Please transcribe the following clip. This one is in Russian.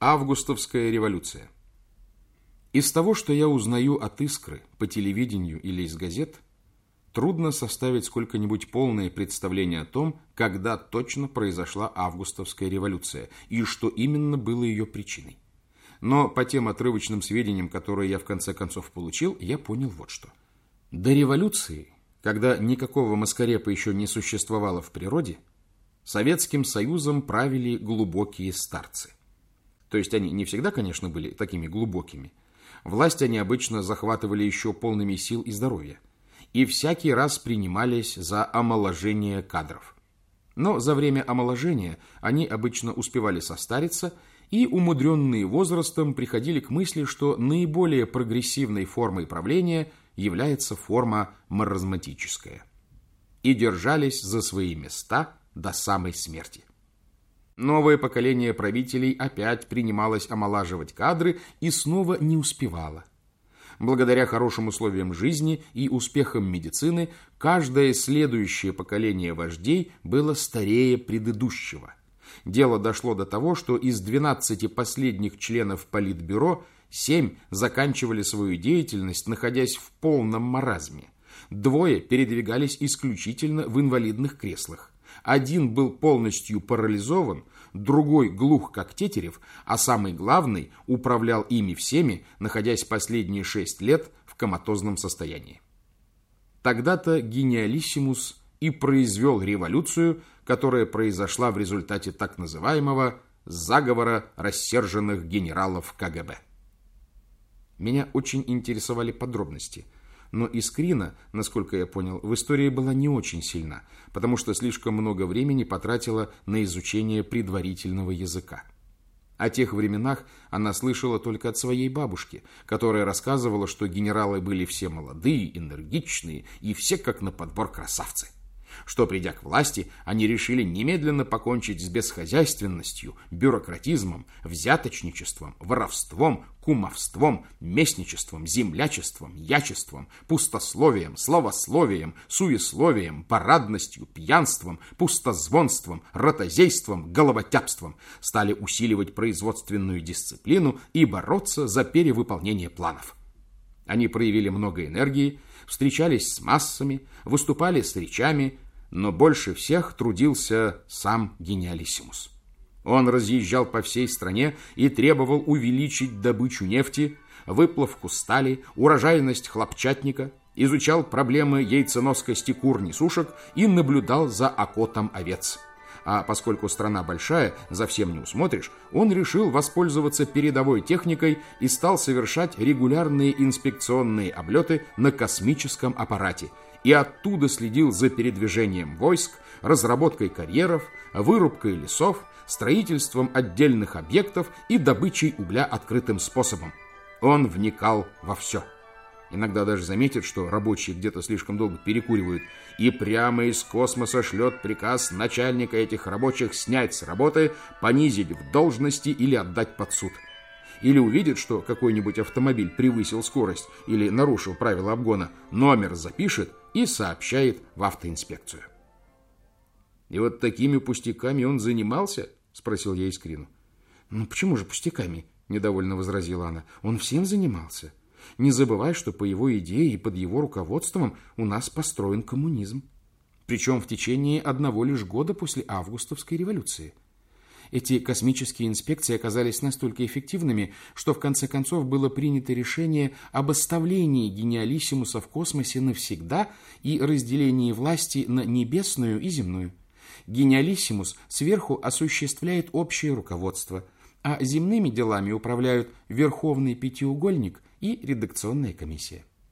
Августовская революция. Из того, что я узнаю от «Искры» по телевидению или из газет, трудно составить сколько-нибудь полное представление о том, когда точно произошла Августовская революция и что именно было ее причиной. Но по тем отрывочным сведениям, которые я в конце концов получил, я понял вот что. До революции, когда никакого маскарепа еще не существовало в природе, Советским Союзом правили глубокие старцы. То есть они не всегда, конечно, были такими глубокими. Власть они обычно захватывали еще полными сил и здоровья. И всякий раз принимались за омоложение кадров. Но за время омоложения они обычно успевали состариться и, умудренные возрастом, приходили к мысли, что наиболее прогрессивной формой правления является форма маразматическая. И держались за свои места до самой смерти. Новое поколение правителей опять принималось омолаживать кадры и снова не успевало. Благодаря хорошим условиям жизни и успехам медицины, каждое следующее поколение вождей было старее предыдущего. Дело дошло до того, что из 12 последних членов Политбюро 7 заканчивали свою деятельность, находясь в полном маразме. Двое передвигались исключительно в инвалидных креслах. Один был полностью парализован, другой глух, как Тетерев, а самый главный управлял ими всеми, находясь последние шесть лет в коматозном состоянии. Тогда-то гениалиссимус и произвел революцию, которая произошла в результате так называемого заговора рассерженных генералов КГБ. Меня очень интересовали подробности – но Искрина, насколько я понял, в истории была не очень сильна, потому что слишком много времени потратила на изучение предварительного языка. О тех временах она слышала только от своей бабушки, которая рассказывала, что генералы были все молодые, энергичные и все как на подбор красавцы что, придя к власти, они решили немедленно покончить с бесхозяйственностью, бюрократизмом, взяточничеством, воровством, кумовством, местничеством, землячеством, ячеством, пустословием, словословием, суесловием, парадностью, пьянством, пустозвонством, ротозейством, головотяпством, стали усиливать производственную дисциплину и бороться за перевыполнение планов. Они проявили много энергии, встречались с массами, выступали с речами, но больше всех трудился сам гениалиссимус. Он разъезжал по всей стране и требовал увеличить добычу нефти, выплавку стали, урожайность хлопчатника, изучал проблемы яйценоскости кур-несушек и наблюдал за окотом овец. А поскольку страна большая, за всем не усмотришь, он решил воспользоваться передовой техникой и стал совершать регулярные инспекционные облеты на космическом аппарате – и оттуда следил за передвижением войск, разработкой карьеров, вырубкой лесов, строительством отдельных объектов и добычей угля открытым способом. Он вникал во все. Иногда даже заметит, что рабочие где-то слишком долго перекуривают, и прямо из космоса шлет приказ начальника этих рабочих снять с работы, понизить в должности или отдать под суд – или увидит, что какой-нибудь автомобиль превысил скорость или нарушил правила обгона, номер запишет и сообщает в автоинспекцию. «И вот такими пустяками он занимался?» – спросил я Искрину. «Ну почему же пустяками?» – недовольно возразила она. «Он всем занимался. Не забывай, что по его идее и под его руководством у нас построен коммунизм. Причем в течение одного лишь года после августовской революции». Эти космические инспекции оказались настолько эффективными, что в конце концов было принято решение об оставлении гениалиссимуса в космосе навсегда и разделении власти на небесную и земную. Гениалиссимус сверху осуществляет общее руководство, а земными делами управляют Верховный Пятиугольник и редакционная комиссия.